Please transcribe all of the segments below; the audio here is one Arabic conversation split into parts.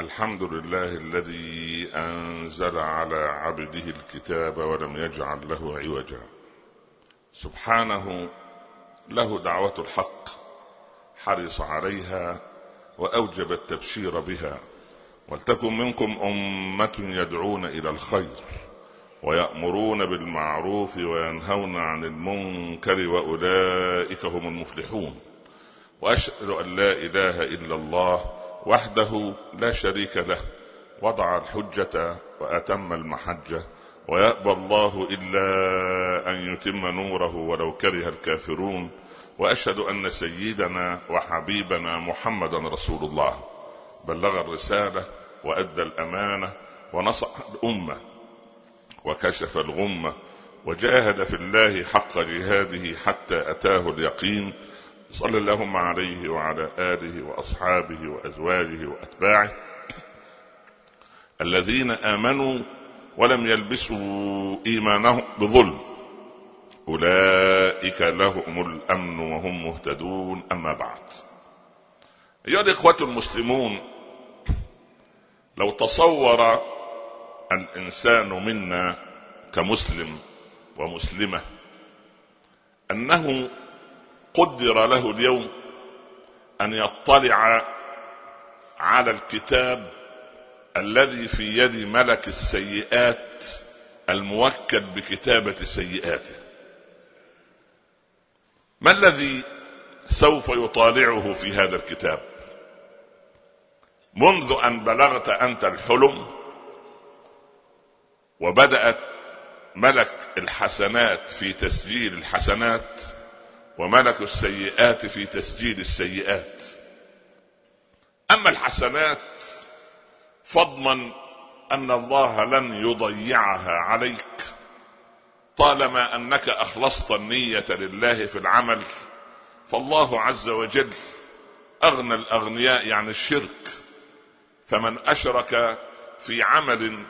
الحمد لله الذي أنزل على عبده الكتاب ولم يجعل له عوجا. سبحانه له دعوة الحق حرص عليها وأوجب التبشير بها. ولتكن منكم أمة يدعون إلى الخير ويأمرون بالمعروف وينهون عن المنكر وأولئك هم المفلحون. وأشهد أن لا إله إلا الله وحده لا شريك له وضع الحجة وأتم المحجة ويأبى الله إلا أن يتم نوره ولو كره الكافرون وأشهد أن سيدنا وحبيبنا محمدا رسول الله. بلغ الرسالة وأدى الأمانة ونصح الأمة وكشف الغمة وجاهد في الله حق جهاده حتى أتاه اليقين صلى اللهم عليه وعلى آله وأصحابه وأزواجه وأتباعه الذين آمنوا ولم يلبسوا إيمانهم بظلم. أولئك لهم الأمن وهم مهتدون. أما بعد. أيها الإخوة المسلمون لو تصور الإنسان منا كمسلم ومسلمة أنه قدر له اليوم أن يطلع على الكتاب الذي في يد ملك السيئات الموكل بكتابة سيئاته. ما الذي سوف يطالعه في هذا الكتاب؟ منذ أن بلغت أنت الحلم وبدأت ملك الحسنات في تسجيل الحسنات وملك السيئات في تسجيل السيئات. أما الحسنات فاضمن أن الله لن يضيعها عليك. طالما أنك أخلصت النية لله في العمل فالله عز وجل أغنى الأغنياء عن الشرك. فمن أشرك في عمل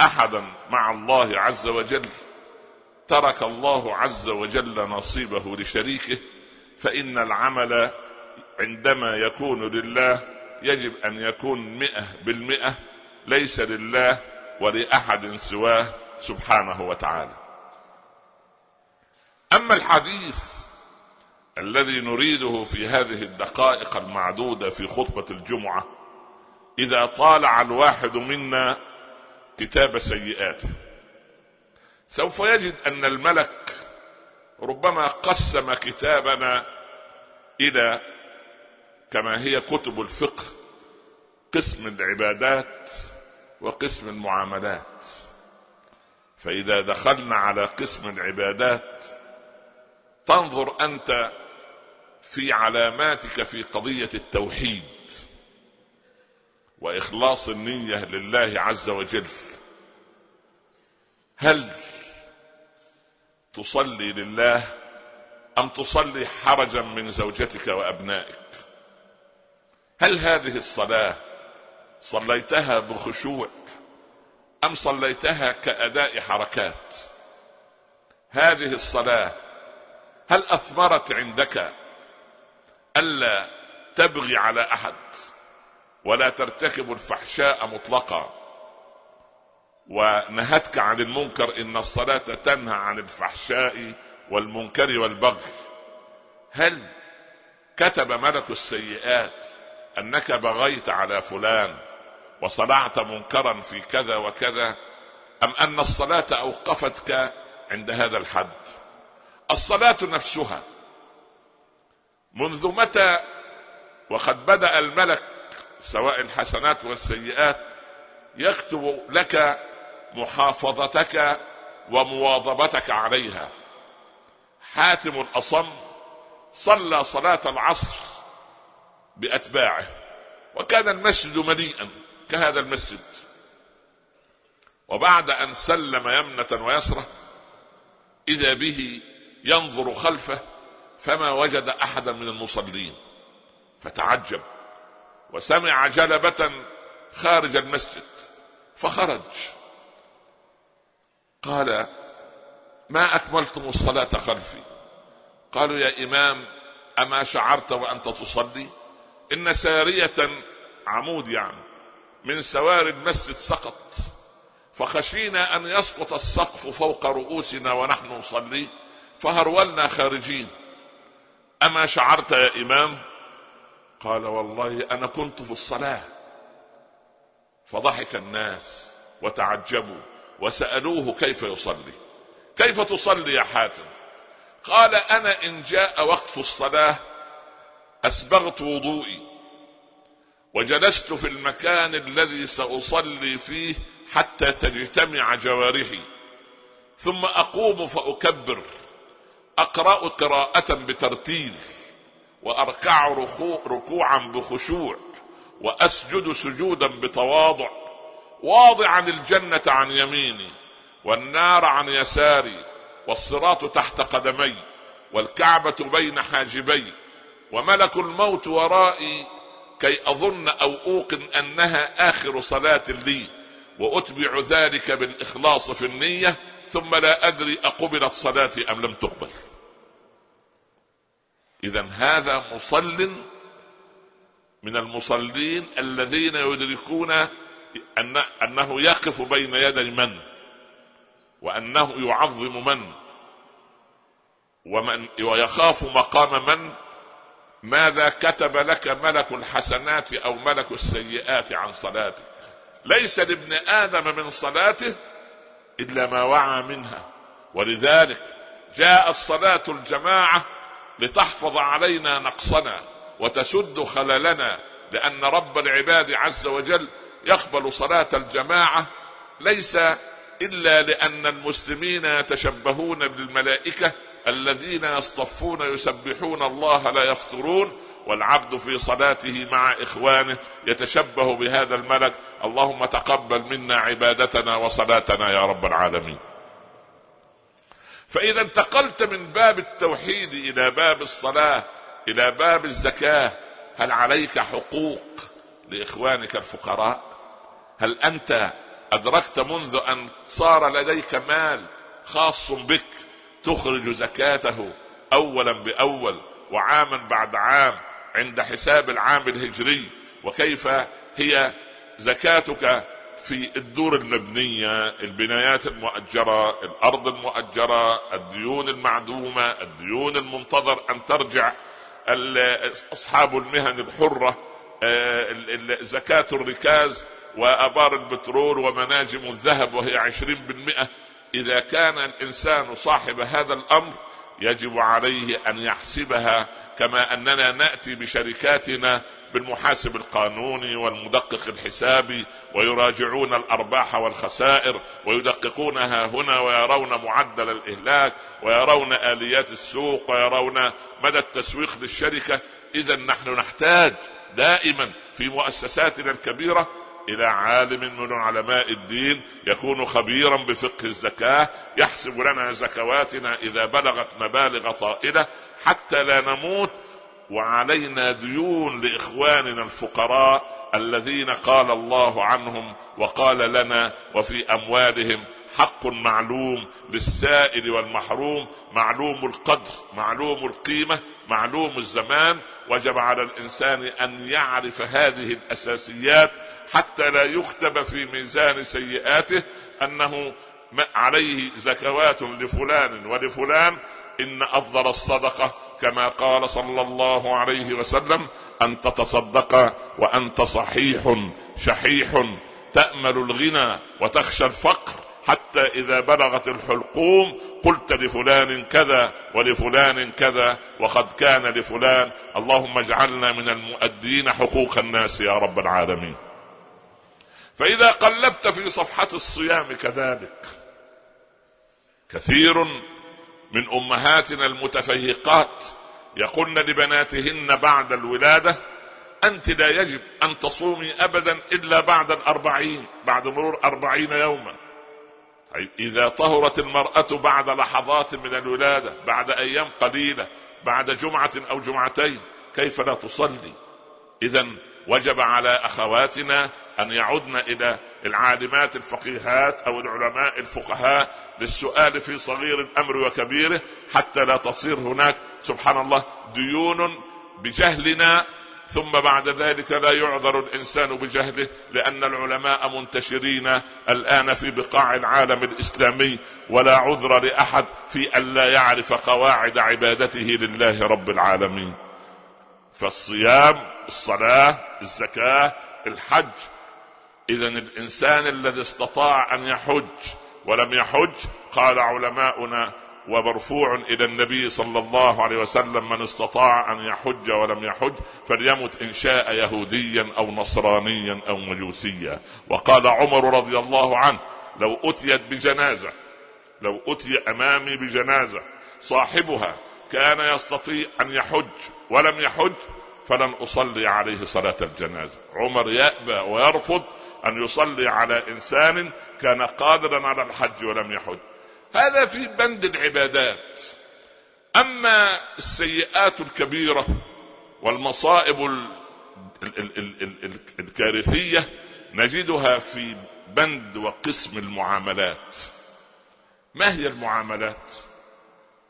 احدا مع الله عز وجل ترك الله عز وجل نصيبه لشريكه فإن العمل عندما يكون لله يجب أن يكون مئة بالمئة ليس لله ولأحد سواه سبحانه وتعالى. أما الحديث الذي نريده في هذه الدقائق المعدودة في خطبة الجمعة إذا طالع الواحد منا كتاب سيئاته سوف يجد أن الملك ربما قسم كتابنا إلى كما هي كتب الفقه قسم العبادات وقسم المعاملات. فإذا دخلنا على قسم العبادات تنظر أنت في علاماتك في قضية التوحيد وإخلاص النية لله عز وجل. هل تصلي لله أم تصلي حرجا من زوجتك وأبنائك؟ هل هذه الصلاة صليتها بخشوع أم صليتها كأداء حركات؟ هذه الصلاة هل أثمرت عندك ألا تبغي على أحد ولا ترتكب الفحشاء مطلقا؟ ونهتك عن المنكر إن الصلاة تنهى عن الفحشاء والمنكر والبغي. هل كتب ملك السيئات أنك بغيت على فلان وصنعت منكرا في كذا وكذا أم أن الصلاة أوقفتك عند هذا الحد؟ الصلاة نفسها منذ متى وقد بدأ الملك سواء الحسنات والسيئات يكتب لك محافظتك ومواظبتك عليها. حاتم الأصم صلى صلاة العصر بأتباعه وكان المسجد مليئا كهذا المسجد. وبعد أن سلم يمنة ويسرة إذا به ينظر خلفه فما وجد احدا من المصلين فتعجب وسمع جلبة خارج المسجد فخرج. قال ما أكملتم الصلاة خلفي. قالوا يا إمام أما شعرت وأنت تصلي؟ إن سارية عمود يعني من سواري المسجد سقط فخشينا أن يسقط السقف فوق رؤوسنا ونحن نصلي فهرولنا خارجين. أما شعرت يا إمام؟ قال والله أنا كنت في الصلاة. فضحك الناس وتعجبوا. وسألوه كيف يصلي. كيف تصلي يا حاتم؟ قال أنا إن جاء وقت الصلاة أسبغت وضوئي. وجلست في المكان الذي سأصلي فيه حتى تجتمع جوارحي. ثم أقوم فأكبر. أقرأ قراءة بترتيل. وأركع ركوعا بخشوع. وأسجد سجودا بتواضع. واضعا الجنة عن يميني والنار عن يساري والصراط تحت قدمي والكعبة بين حاجبي وملك الموت ورائي كي أظن أو أوقن أنها آخر صلاة لي وأتبع ذلك بالإخلاص في النية ثم لا أدري أقبلت صلاتي أم لم تقبل. اذا هذا مصل من المصلين الذين يدركون أن أنه يقف بين يدي من؟ وأنه يعظم من؟ ومن ويخاف مقام من؟ ماذا كتب لك ملك الحسنات أو ملك السيئات عن صلاتك؟ ليس لابن آدم من صلاته إلا ما وعى منها. ولذلك جاء الصلاة الجماعة لتحفظ علينا نقصنا وتسد خللنا لأن رب العباد عز وجل يقبل صلاة الجماعة ليس إلا لأن المسلمين يتشبهون بالملائكة الذين يصطفون يسبحون الله لا يفطرون والعبد في صلاته مع إخوانه يتشبه بهذا الملك. اللهم تقبل منا عبادتنا وصلاتنا يا رب العالمين. فإذا انتقلت من باب التوحيد إلى باب الصلاة إلى باب الزكاة هل عليك حقوق لإخوانك الفقراء؟ هل أنت أدركت منذ أن صار لديك مال خاص بك تخرج زكاته اولا بأول وعاما بعد عام عند حساب العام الهجري؟ وكيف هي زكاتك في الدور المبنية البنايات المؤجرة الأرض المؤجرة الديون المعدومة الديون المنتظر أن ترجع أصحاب المهن الحرة آه، زكاة الركاز؟ وأبار البترول ومناجم الذهب وهي عشرين بالمئة. إذا كان الإنسان صاحب هذا الأمر يجب عليه أن يحسبها كما أننا نأتي بشركاتنا بالمحاسب القانوني والمدقق الحسابي ويراجعون الأرباح والخسائر ويدققونها هنا ويرون معدل الإهلاك ويرون آليات السوق ويرون مدى التسويق للشركة. اذا نحن نحتاج دائما في مؤسساتنا الكبيرة إلى عالم من علماء الدين يكون خبيرا بفقه الزكاة يحسب لنا زكواتنا إذا بلغت مبالغ طائلة حتى لا نموت وعلينا ديون لإخواننا الفقراء الذين قال الله عنهم وقال لنا وفي أموالهم حق معلوم للسائل والمحروم معلوم القدر معلوم القيمة معلوم الزمان. وجب على الإنسان أن يعرف هذه الأساسيات حتى لا يكتب في ميزان سيئاته أنه عليه زكوات لفلان ولفلان إن أفضل الصدقة كما قال صلى الله عليه وسلم أن تتصدق وأنت صحيح شحيح. تأمل الغنى وتخشى الفقر حتى إذا بلغت الحلقوم قلت لفلان كذا ولفلان كذا وقد كان لفلان. اللهم اجعلنا من المؤدين حقوق الناس يا رب العالمين. فإذا قلبت في صفحة الصيام كذلك كثير من أمهاتنا المتفيقات يقولن لبناتهن بعد الولادة أنت لا يجب أن تصومي ابدا إلا بعد الأربعين بعد مرور أربعين يوما. إذا طهرت المرأة بعد لحظات من الولادة بعد أيام قليلة بعد جمعة أو جمعتين كيف لا تصلي؟ اذا وجب على أخواتنا أن يعدن إلى العالمات الفقيهات أو العلماء الفقهاء للسؤال في صغير الأمر وكبيره حتى لا تصير هناك سبحان الله ديون بجهلنا. ثم بعد ذلك لا يعذر الإنسان بجهله لأن العلماء منتشرين الآن في بقاع العالم الإسلامي ولا عذر لأحد في أن لا يعرف قواعد عبادته لله رب العالمين. فالصيام الصلاة الزكاة الحج إذا الإنسان الذي استطاع أن يحج ولم يحج قال علماؤنا ومرفوع إلى النبي صلى الله عليه وسلم من استطاع أن يحج ولم يحج فليمت إن شاء يهوديا أو نصرانيا أو مجوسيا. وقال عمر رضي الله عنه لو أتيت بجنازة لو أتي أمامي بجنازة صاحبها كان يستطيع أن يحج ولم يحج فلن أصلي عليه صلاة الجنازة. عمر يأبى ويرفض أن يصلي على إنسان كان قادرا على الحج ولم يحج. هذا في بند العبادات. أما السيئات الكبيرة والمصائب الكارثية نجدها في بند وقسم المعاملات. ما هي المعاملات؟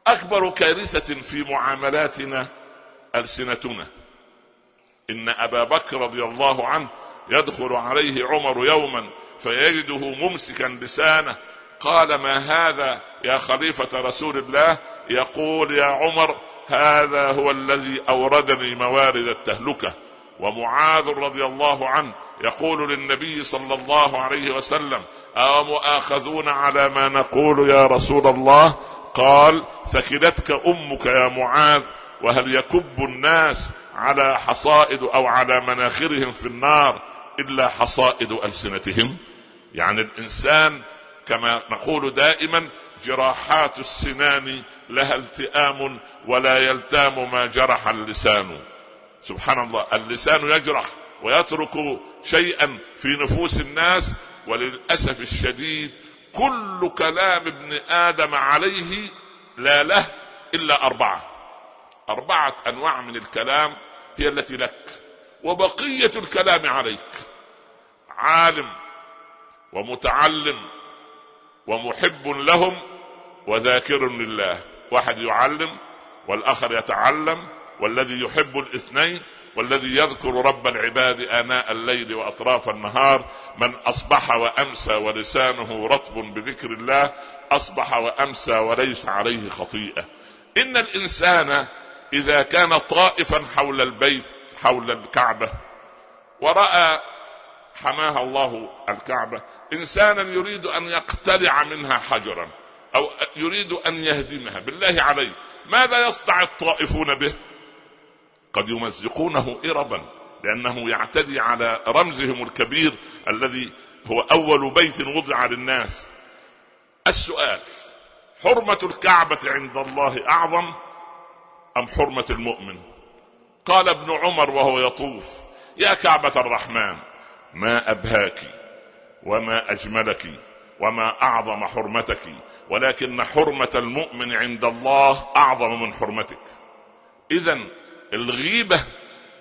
أكبر كارثة في معاملاتنا ألسنتنا. إن أبا بكر رضي الله عنه يدخل عليه عمر يوما فيجده ممسكا لسانه. قال ما هذا يا خليفة رسول الله؟ يقول يا عمر هذا هو الذي أوردني موارد التهلكة. ومعاذ رضي الله عنه يقول للنبي صلى الله عليه وسلم أو مؤاخذون على ما نقول يا رسول الله؟ قال ثكلتك أمك يا معاذ وهل يكب الناس على حصائد أو على مناخرهم في النار؟ إلا حصائد ألسنتهم. يعني الإنسان كما نقول دائما جراحات السنان لها التئام ولا يلتام ما جرح اللسان. سبحان الله اللسان يجرح ويترك شيئا في نفوس الناس وللأسف الشديد كل كلام ابن آدم عليه لا له إلا أربعة. أربعة أنواع من الكلام هي التي لك. وبقية الكلام عليك. عالم ومتعلم ومحب لهم وذاكر لله. واحد يعلم والآخر يتعلم والذي يحب الاثنين والذي يذكر رب العباد آناء الليل وأطراف النهار. من أصبح وأمسى ولسانه رطب بذكر الله أصبح وأمسى وليس عليه خطيئة. إن الإنسان إذا كان طائفا حول البيت حول الكعبة. ورأى حماها الله الكعبة. إنسانا يريد أن يقتلع منها حجرا أو يريد أن يهدمها. بالله عليه ماذا يصنع الطائفون به؟ قد يمزقونه اربا لأنه يعتدي على رمزهم الكبير الذي هو أول بيت وضع للناس. السؤال حرمة الكعبة عند الله أعظم أم حرمة المؤمن؟ قال ابن عمر وهو يطوف يا كعبة الرحمن ما أبهاك وما أجملك وما أعظم حرمتك ولكن حرمة المؤمن عند الله أعظم من حرمتك. اذا الغيبة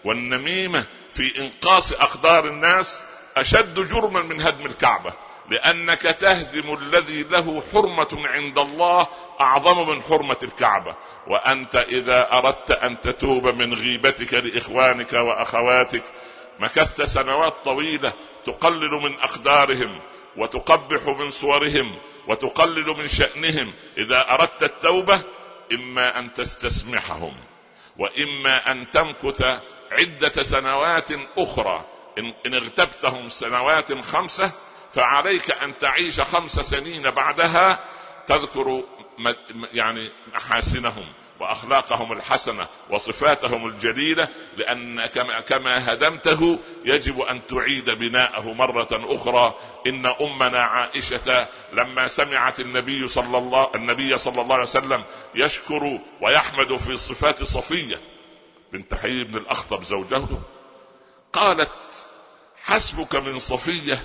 والنميمة في إنقاص أقدار الناس أشد جرما من هدم الكعبة. لأنك تهدم الذي له حرمة عند الله أعظم من حرمة الكعبة. وأنت إذا أردت أن تتوب من غيبتك لإخوانك وأخواتك مكثت سنوات طويلة تقلل من أقدارهم وتقبح من صورهم وتقلل من شأنهم. إذا أردت التوبة إما أن تستسمحهم وإما أن تمكث عدة سنوات أخرى. إن, إن اغتبتهم سنوات خمسة فعليك أن تعيش خمس سنين بعدها تذكر يعني محاسنهم وأخلاقهم الحسنة وصفاتهم الجليلة لأن كما, كما هدمته يجب أن تعيد بناءه مرة أخرى. إن أمنا عائشة لما سمعت النبي صلى الله النبي صلى الله عليه وسلم يشكر ويحمد في صفات صفية بنت حي بن الأخطب زوجه قالت حسبك من صفية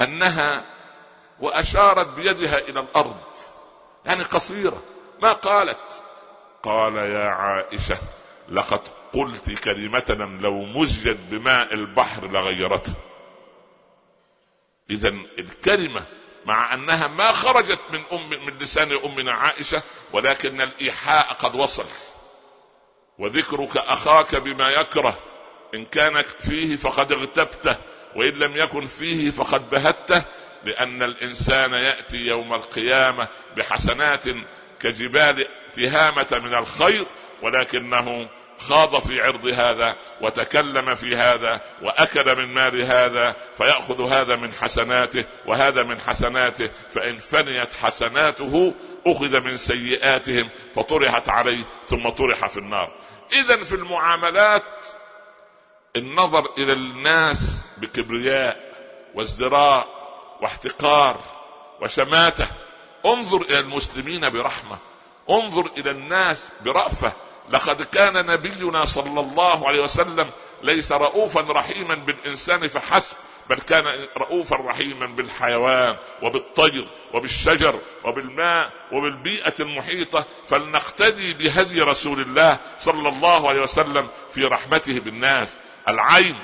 أنها وأشارت بيدها إلى الأرض يعني قصيرة. ما قالت؟ قال يا عائشة لقد قلت كلمه لو مزجت بماء البحر لغيرته. إذا الكلمة مع أنها ما خرجت من أم من لسان أمنا عائشة ولكن الإيحاء قد وصل. وذكرك أخاك بما يكره إن كان فيه فقد اغتبته. وإن لم يكن فيه فقد بهته لأن الإنسان يأتي يوم القيامة بحسنات كجبال تهامه من الخير ولكنه خاض في عرض هذا وتكلم في هذا وأكل من مال هذا فيأخذ هذا من حسناته وهذا من حسناته فإن فنيت حسناته أخذ من سيئاتهم فطرحت عليه ثم طرح في النار. اذا في المعاملات النظر إلى الناس بكبرياء وازدراء واحتقار وشماتة. انظر إلى المسلمين برحمة. انظر إلى الناس برأفة. لقد كان نبينا صلى الله عليه وسلم ليس رؤوفا رحيما بالإنسان فحسب بل كان رؤوفا رحيما بالحيوان وبالطير وبالشجر وبالماء وبالبيئة المحيطة. فلنقتدي بهدي رسول الله صلى الله عليه وسلم في رحمته بالناس. العين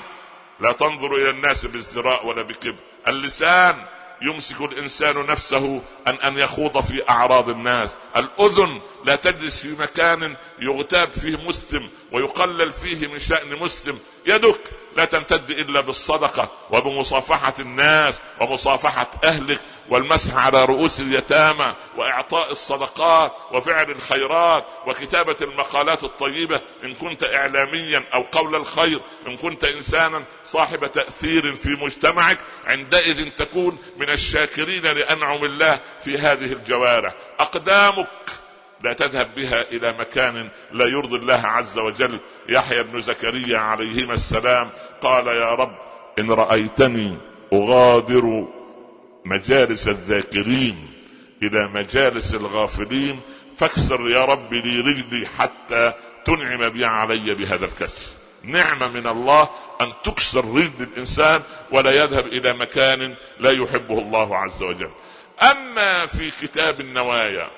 لا تنظر إلى الناس بازدراء ولا بكبر اللسان يمسك الإنسان نفسه ان أن يخوض في أعراض الناس. الأذن لا تجلس في مكان يغتاب فيه مسلم ويقلل فيه من شأن مسلم. يدك لا تمتد إلا بالصدقة وبمصافحة الناس ومصافحة أهلك. والمسح على رؤوس اليتامى وإعطاء الصدقات وفعل الخيرات وكتابة المقالات الطيبة إن كنت اعلاميا أو قول الخير إن كنت انسانا صاحب تأثير في مجتمعك عندئذ تكون من الشاكرين لأنعم الله في هذه الجوارح. أقدامك لا تذهب بها إلى مكان لا يرضي الله عز وجل. يحيى بن زكريا عليهما السلام قال يا رب إن رأيتني أغادر مجالس الذاكرين. إلى مجالس الغافلين فاكسر يا رب لي رجلي حتى تنعم بي علي بهذا الكسر. نعمة من الله أن تكسر رجل الإنسان ولا يذهب إلى مكان لا يحبه الله عز وجل. أما في كتاب النوايا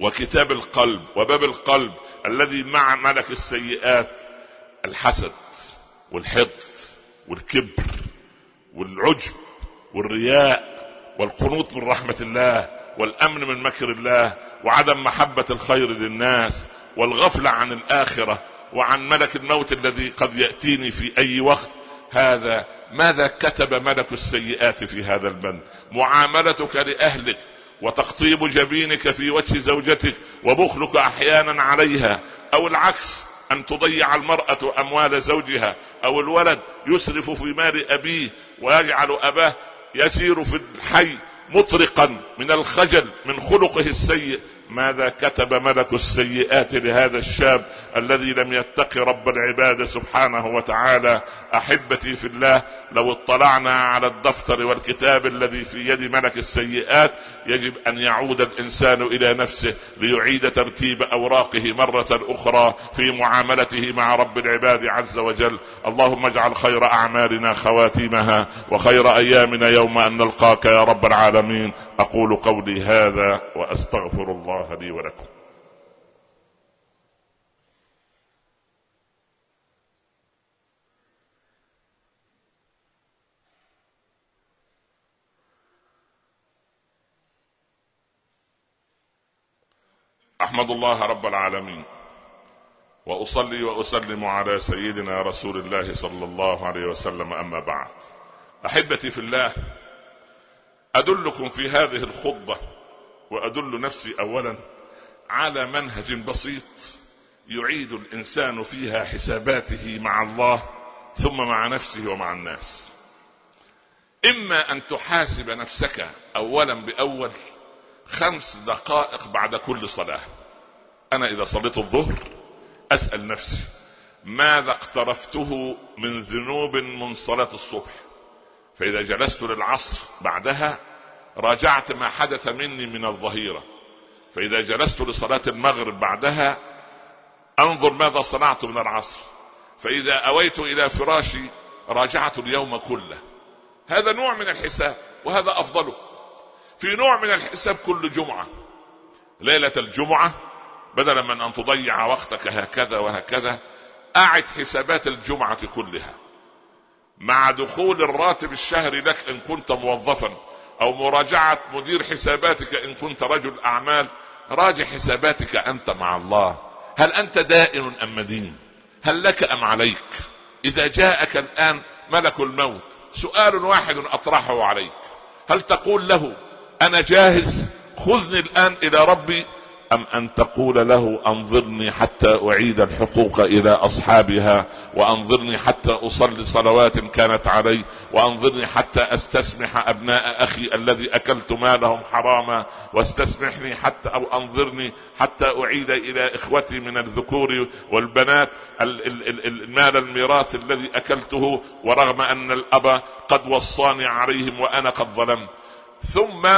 وكتاب القلب وباب القلب الذي مع ملك السيئات الحسد والحقد والكبر والعجب والرياء والقنوط من رحمة الله والأمن من مكر الله وعدم محبة الخير للناس والغفلة عن الآخرة وعن ملك الموت الذي قد يأتيني في أي وقت. هذا ماذا كتب ملك السيئات في هذا البند؟ معاملتك لأهلك وتقطيب جبينك في وجه زوجتك وبخلك أحيانا عليها أو العكس أن تضيع المرأة أموال زوجها أو الولد يسرف في مال أبيه ويجعل أباه يسير في الحي مطرقا من الخجل من خلقه السيء. ماذا كتب ملك السيئات لهذا الشاب الذي لم يتق رب العباد سبحانه وتعالى؟ أحبتي في الله لو اطلعنا على الدفتر والكتاب الذي في يد ملك السيئات يجب أن يعود الإنسان إلى نفسه ليعيد ترتيب أوراقه مرة أخرى في معاملته مع رب العباد عز وجل. اللهم اجعل خير أعمالنا خواتيمها وخير أيامنا يوم أن نلقاك يا رب العالمين. أقول قولي هذا وأستغفر الله. لي ولكم. أحمد الله رب العالمين. وأصلي وأسلم على سيدنا رسول الله صلى الله عليه وسلم. أما بعد. أحبتي في الله أدلكم في هذه الخطبة وأدل نفسي اولا على منهج بسيط يعيد الإنسان فيها حساباته مع الله ثم مع نفسه ومع الناس. إما أن تحاسب نفسك اولا بأول خمس دقائق بعد كل صلاة. أنا إذا صليت الظهر أسأل نفسي ماذا اقترفته من ذنوب من صلاة الصبح؟ فإذا جلست للعصر بعدها راجعت ما حدث مني من الظهيرة. فإذا جلست لصلاة المغرب بعدها أنظر ماذا صنعت من العصر. فإذا أويت إلى فراشي راجعت اليوم كله. هذا نوع من الحساب وهذا افضله في نوع من الحساب كل جمعة. ليلة الجمعة بدلا من أن تضيع وقتك هكذا وهكذا أعد حسابات الجمعة كلها. مع دخول الراتب الشهري لك إن كنت موظفا. أو مراجعة مدير حساباتك إن كنت رجل أعمال راجع حساباتك أنت مع الله. هل أنت دائن أم مدين هل لك أم عليك؟ إذا جاءك الآن ملك الموت سؤال واحد أطرحه عليك. هل تقول له أنا جاهز؟ خذني الآن إلى ربي أم أن تقول له أنظرني حتى أعيد الحقوق إلى أصحابها وأنظرني حتى أصلي صلوات كانت علي وأنظرني حتى أستسمح أبناء أخي الذي أكلت مالهم حراما واستسمحني حتى أو أنظرني حتى أعيد إلى إخوتي من الذكور والبنات المال الميراث الذي أكلته ورغم أن الأب قد وصاني عليهم وأنا قد ظلمت. ثم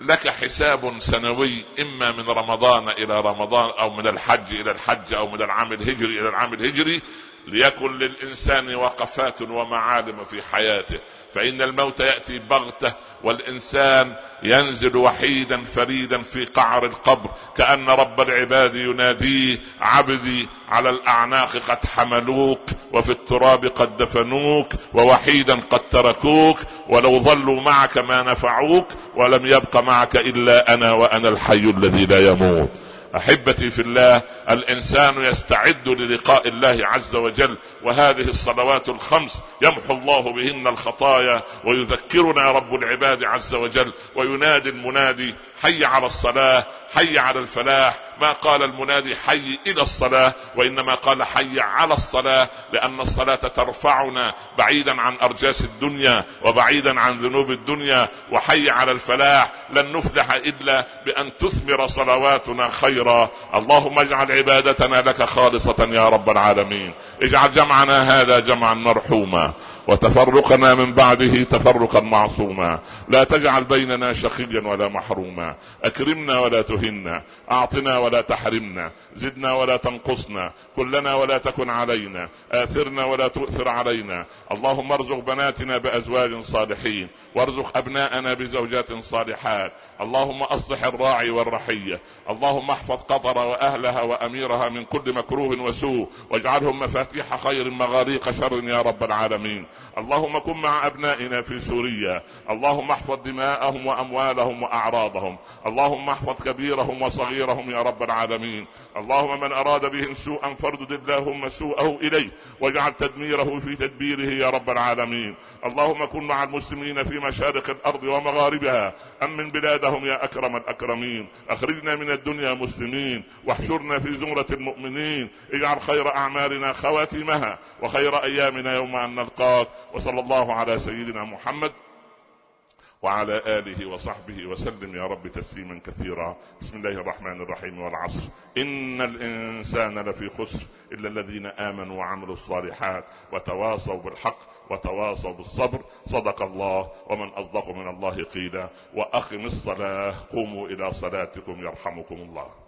لك حساب سنوي إما من رمضان إلى رمضان أو من الحج إلى الحج أو من العام الهجري إلى العام الهجري ليكن للإنسان وقفات ومعالم في حياته فإن الموت يأتي بغتة والإنسان ينزل وحيدا فريدا في قعر القبر كأن رب العباد يناديه عبدي على الأعناق قد حملوك وفي التراب قد دفنوك ووحيدا قد تركوك ولو ظلوا معك ما نفعوك ولم يبق معك إلا أنا وأنا الحي الذي لا يموت. أحبتي في الله الإنسان يستعد للقاء الله عز وجل وهذه الصلوات الخمس يمحو الله بهن الخطايا ويذكرنا رب العباد عز وجل وينادي المنادي حي على الصلاة حي على الفلاح ما قال المنادي حي إلى الصلاة وإنما قال حي على الصلاة لأن الصلاة ترفعنا بعيدا عن أرجاس الدنيا وبعيدا عن ذنوب الدنيا وحي على الفلاح لن نفلح إلا بأن تثمر صلواتنا خيرا. اللهم اجعل عبادتنا لك خالصة يا رب العالمين. اجعل جمعنا هذا جمعا مرحوما وتفرقنا من بعده تفرقا معصوما. لا تجعل بيننا شقيا ولا محروما. أكرمنا ولا تهنا. أعطنا ولا تحرمنا. زدنا ولا تنقصنا. كلنا ولا تكن علينا. آثرنا ولا تؤثر علينا. اللهم ارزق بناتنا بأزواج صالحين. وارزق أبناءنا بزوجات صالحات. اللهم أصلح الراعي والرحية. اللهم احفظ قطر وأهلها وأميرها من كل مكروه وسوء. واجعلهم مفاتيح خير مغاريق شر يا رب العالمين. اللهم كن مع أبنائنا في سوريا. اللهم احفظ دماءهم وأموالهم وأعراضهم. اللهم احفظ كبيرهم وصغيرهم يا رب العالمين. اللهم من أراد بهم سوءا فاردد اللهم سوءه إليه واجعل تدميره في تدبيره يا رب العالمين. اللهم كن مع المسلمين في مشارق الأرض ومغاربها. أمن بلادهم يا أكرم الأكرمين. أخرجنا من الدنيا مسلمين. واحشرنا في زمرة المؤمنين. اجعل خير أعمالنا وخير أيامنا يوم أن نلقاك وصلى الله على سيدنا محمد وعلى آله وصحبه وسلم. يا رب تسليما كثيرا. بسم الله الرحمن الرحيم والعصر. إن الإنسان لفي خسر إلا الذين آمنوا وعملوا الصالحات وتواصوا بالحق وتواصوا بالصبر. صدق الله ومن أصدق من الله قيلا. وأقم الصلاة. قوموا إلى صلاتكم يرحمكم الله.